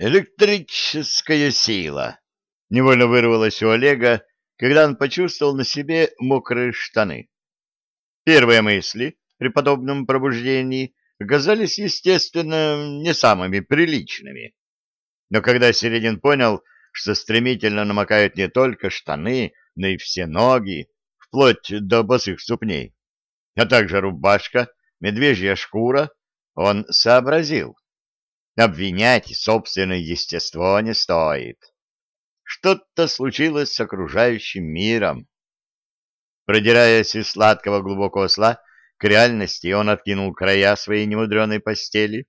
Электрическая сила. Невольно вырвалось у Олега, когда он почувствовал на себе мокрые штаны. Первые мысли при подобном пробуждении оказались, естественно, не самыми приличными. Но когда Середин понял, что стремительно намокают не только штаны, но и все ноги, вплоть до босых ступней, а также рубашка, медвежья шкура, он сообразил. Обвинять собственное естество не стоит. Что-то случилось с окружающим миром. Продираясь из сладкого глубокого сна к реальности, он откинул края своей немудреной постели,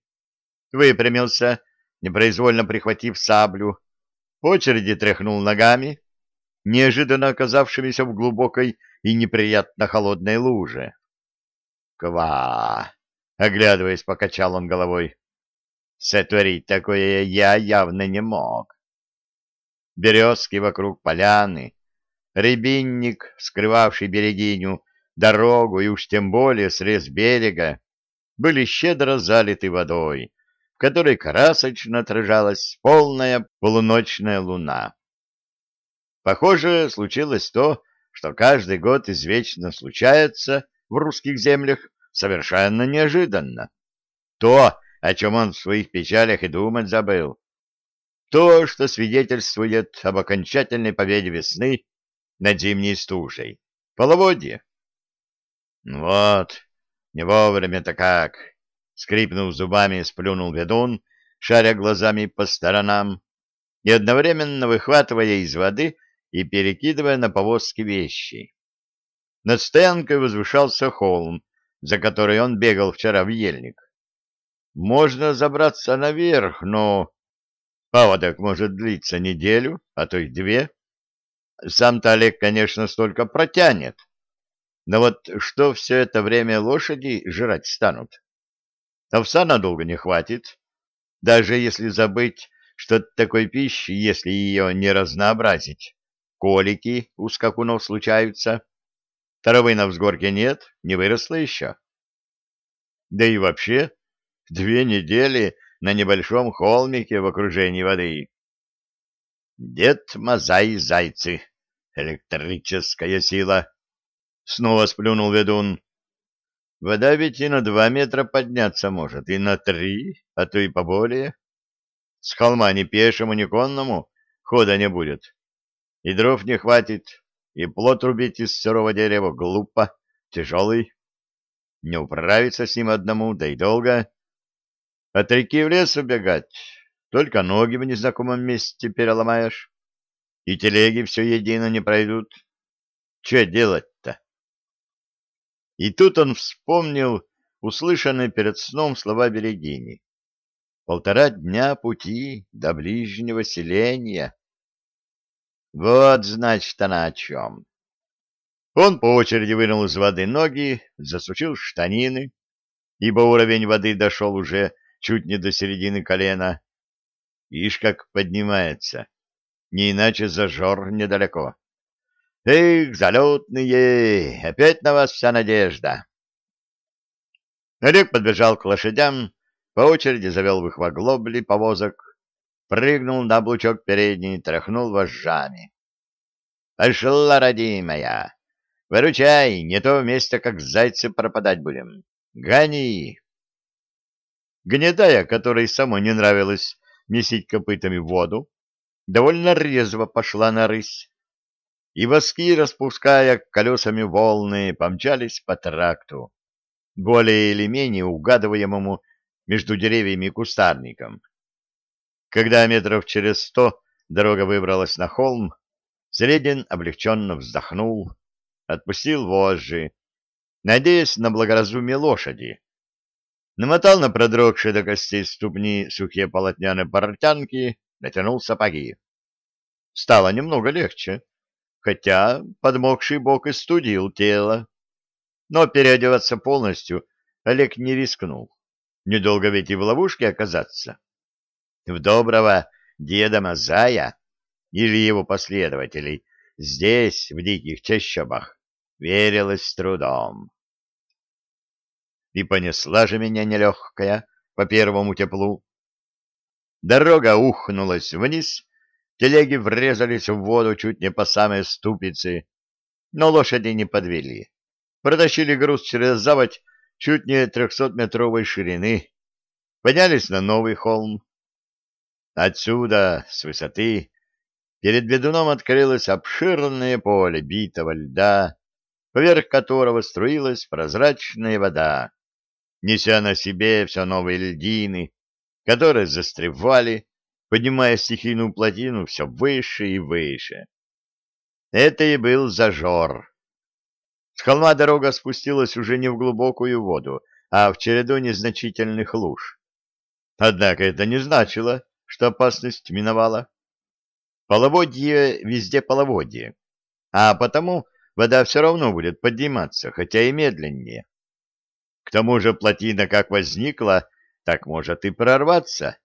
выпрямился, непроизвольно прихватив саблю, по очереди тряхнул ногами, неожиданно оказавшимися в глубокой и неприятно холодной луже. «Ква!» — оглядываясь, покачал он головой. Сотворить такое я явно не мог. Березки вокруг поляны, рябинник, скрывавший берегиню, дорогу и уж тем более срез берега, были щедро залиты водой, в которой красочно отражалась полная полуночная луна. Похоже, случилось то, что каждый год извечно случается в русских землях совершенно неожиданно. То, о чем он в своих печалях и думать забыл. То, что свидетельствует об окончательной победе весны над зимней стужей. Половодье. Вот, не вовремя-то как. Скрипнув зубами, сплюнул ведун, шаря глазами по сторонам и одновременно выхватывая из воды и перекидывая на повозки вещи. Над стоянкой возвышался холм, за который он бегал вчера в ельник. Можно забраться наверх, но паводок может длиться неделю, а то и две. Сам-то Олег, конечно, столько протянет. Но вот что все это время лошади жрать станут? Овса надолго не хватит. Даже если забыть, что такой пищи, если ее не разнообразить, колики у скакунов случаются. Травы на взгорке нет, не выросла еще. Да и вообще, Две недели на небольшом холмике в окружении воды. Дед Мазай Зайцы. Электрическая сила. Снова сплюнул ведун. Вода ведь и на два метра подняться может, и на три, а то и поболее. С холма ни пешему, ни конному хода не будет. И дров не хватит, и плод рубить из сырого дерева глупо, тяжелый. Не управиться с ним одному, да и долго. От реки в лес убегать, только ноги в незнакомом месте переломаешь, и телеги все едино не пройдут. Че делать-то? И тут он вспомнил услышанные перед сном слова Берегини. Полтора дня пути до ближнего селения. Вот, значит, она о чем. Он по очереди вынул из воды ноги, засучил штанины, ибо уровень воды дошел уже чуть не до середины колена. Ишь как поднимается, не иначе зажор недалеко. Эх, залетные, опять на вас вся надежда. Олег подбежал к лошадям, по очереди завел в их воглобли повозок, прыгнул на облучок передний, тряхнул вожжами. Пошла, родимая, выручай, не то вместе как зайцы пропадать будем. Гони! Гнедая, которой самой не нравилось месить копытами воду, довольно резво пошла на рысь, и воски, распуская колесами волны, помчались по тракту, более или менее угадываемому между деревьями и кустарником. Когда метров через сто дорога выбралась на холм, Средин облегченно вздохнул, отпустил вожжи, надеясь на благоразумие лошади, намотал на продрогшие до костей ступни сухие полотняные портянки, натянул сапоги. Стало немного легче, хотя подмокший бок и студил тело. Но переодеваться полностью Олег не рискнул. Недолго ведь и в ловушке оказаться. В доброго деда Мазая или его последователей здесь, в диких чащобах, верилось с трудом и понесла же меня нелегкая по первому теплу. Дорога ухнулась вниз, телеги врезались в воду чуть не по самой ступице, но лошади не подвели. Протащили груз через заводь чуть не трехсотметровой ширины, поднялись на новый холм. Отсюда, с высоты, перед ведуном открылось обширное поле битого льда, поверх которого струилась прозрачная вода, неся на себе все новые льдины, которые застревали, поднимая стихийную плотину все выше и выше. Это и был зажор. С холма дорога спустилась уже не в глубокую воду, а в череду незначительных луж. Однако это не значило, что опасность миновала. Половодье везде половодье, а потому вода все равно будет подниматься, хотя и медленнее. К тому же плотина как возникла, так может и прорваться.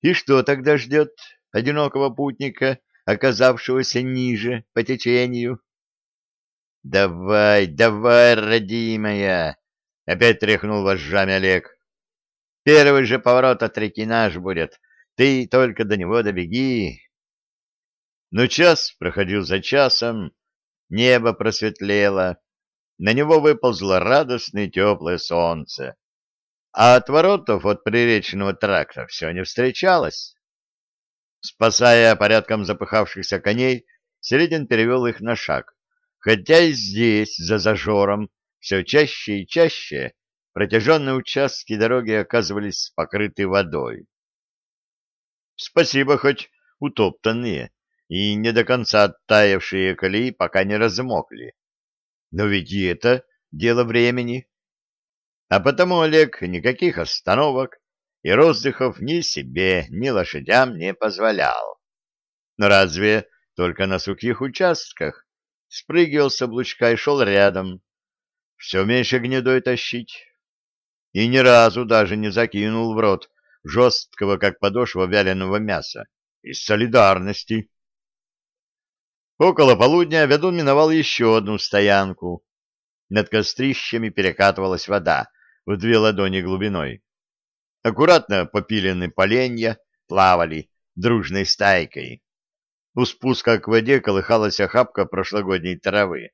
И что тогда ждет одинокого путника, оказавшегося ниже по течению? — Давай, давай, родимая! — опять тряхнул вожжами Олег. — Первый же поворот от реки наш будет. Ты только до него добеги. Но час проходил за часом, небо просветлело, на него выползло радостное теплое солнце, а от воротов от приречного тракта все не встречалось. Спасая порядком запыхавшихся коней, Середин перевел их на шаг, хотя и здесь, за зажором, все чаще и чаще протяженные участки дороги оказывались покрыты водой. Спасибо, хоть утоптанные и не до конца оттаявшие колеи пока не размокли. Но ведь и это дело времени. А потому Олег никаких остановок и роздыхов ни себе, ни лошадям не позволял. Но разве только на сухих участках спрыгивал с облучка и шел рядом, все меньше гнедой тащить. И ни разу даже не закинул в рот жесткого, как подошва вяленого мяса, из солидарности. Около полудня ведун миновал еще одну стоянку. Над кострищами перекатывалась вода в две ладони глубиной. Аккуратно попиленные поленья плавали дружной стайкой. У спуска к воде колыхалась охапка прошлогодней травы.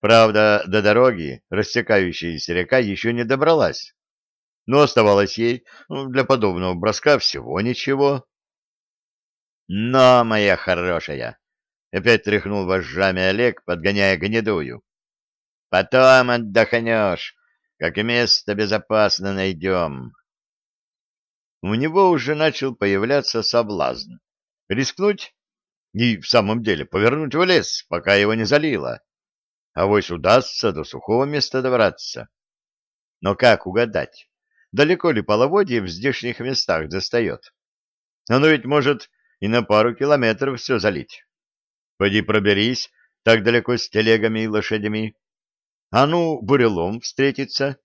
Правда, до дороги растекающаяся река еще не добралась, но оставалось ей ну, для подобного броска всего ничего. «Но, моя хорошая!» Опять тряхнул вожжами Олег, подгоняя гнедую. Потом отдохнешь, как место безопасно найдем. У него уже начал появляться соблазн. Рискнуть и в самом деле повернуть в лес, пока его не залило. А вось удастся до сухого места добраться. Но как угадать, далеко ли половодье в здешних местах достает? Оно ведь может и на пару километров все залить. Поди проберись так далеко с телегами и лошадями. А ну, бурелом встретится.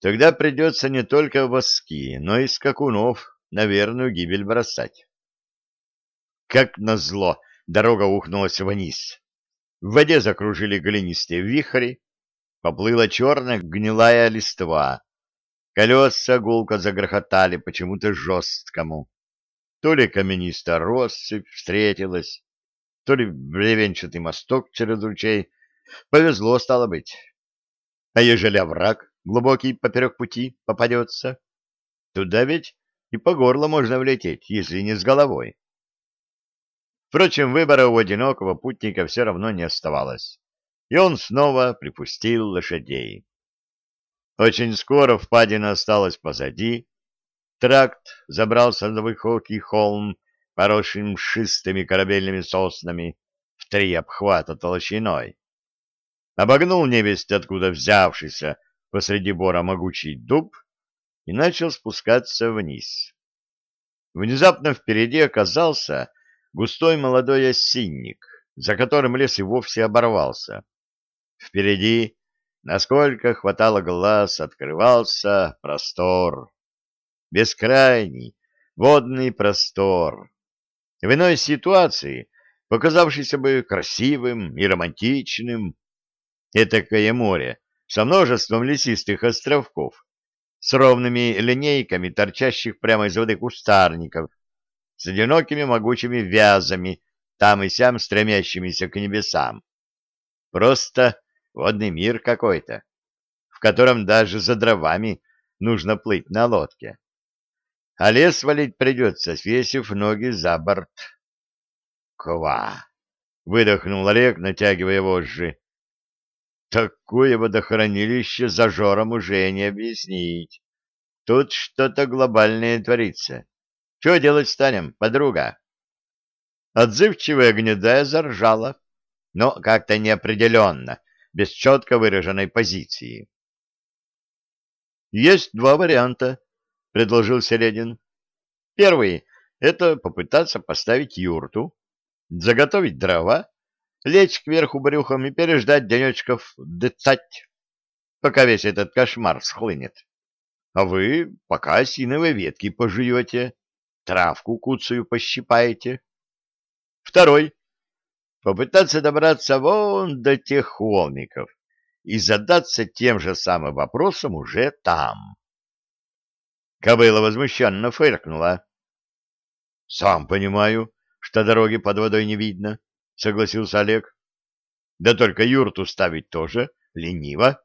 Тогда придется не только воски, но и скакунов на верную гибель бросать. Как назло, дорога ухнулась вниз. В воде закружили глинистые вихри, поплыла черная гнилая листва. Колеса гулко загрохотали почему-то жесткому. То ли каменистая россыпь встретилась, то ли бревенчатый мосток через ручей. Повезло, стало быть. А ежели овраг глубокий поперек пути попадется, туда ведь и по горло можно влететь, если не с головой. Впрочем, выбора у одинокого путника все равно не оставалось, и он снова припустил лошадей. Очень скоро впадина осталась позади, тракт забрался на высокий холм поросший мшистыми корабельными соснами в три обхвата толщиной. Обогнул невесть, откуда взявшийся посреди бора могучий дуб, и начал спускаться вниз. Внезапно впереди оказался густой молодой осинник, за которым лес и вовсе оборвался. Впереди, насколько хватало глаз, открывался простор. Бескрайний водный простор, в иной ситуации, показавшийся бы красивым и романтичным, этакое море со множеством лесистых островков, с ровными линейками торчащих прямо из воды кустарников, с одинокими могучими вязами, там и сям стремящимися к небесам. Просто водный мир какой-то, в котором даже за дровами нужно плыть на лодке. А лес валить придется, свесив ноги за борт. «Ква!» — выдохнул Олег, натягивая вожжи. «Такое водохранилище за жором уже не объяснить. Тут что-то глобальное творится. Что делать станем, подруга?» Отзывчивая гнедая заржала, но как-то неопределенно, без четко выраженной позиции. «Есть два варианта», — предложил Селедин. «Первый — это попытаться поставить юрту, заготовить дрова, лечь кверху брюхом и переждать денечков децать, пока весь этот кошмар схлынет. А вы пока осиновые ветки пожуете, травку куцую пощипаете. Второй — попытаться добраться вон до тех холмиков и задаться тем же самым вопросом уже там. Кобыла возмущенно фыркнула. — Сам понимаю, что дороги под водой не видно, — согласился Олег. — Да только юрту ставить тоже лениво.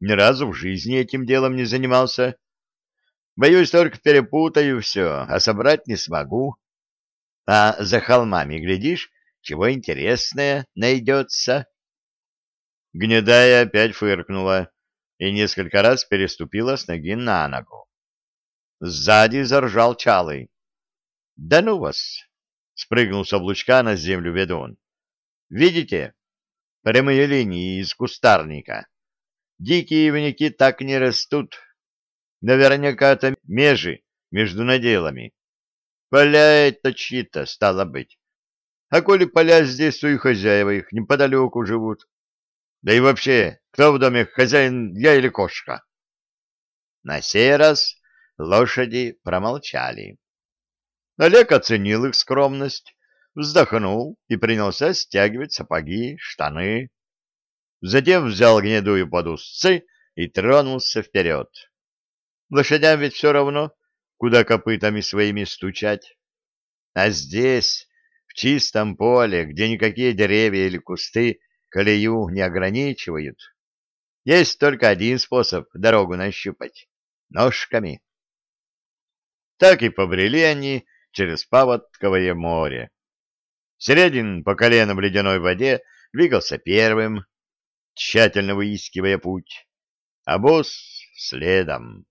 Ни разу в жизни этим делом не занимался. Боюсь, только перепутаю все, а собрать не смогу. А за холмами, глядишь, чего интересное найдется. Гнедая опять фыркнула и несколько раз переступила с ноги на ногу. Сзади заржал Чалый. — Да ну вас! спрыгнул с облучка на землю ведун. Видите? Прямые линии из кустарника. Дикие ивники так не растут. Наверняка это межи между наделами. Поля это чьи-то, стало быть. А коли поля здесь, то и хозяева их неподалеку живут. Да и вообще, кто в доме хозяин, я или кошка? На сей раз лошади промолчали. Олег оценил их скромность, вздохнул и принялся стягивать сапоги, штаны. Затем взял гнедую под узцы и тронулся вперед. Лошадям ведь все равно, куда копытами своими стучать. А здесь, в чистом поле, где никакие деревья или кусты колею не ограничивают, есть только один способ дорогу нащупать — ножками. Так и побрели они через Паводковое море. Середин по колено в ледяной воде двигался первым, тщательно выискивая путь, а босс следом.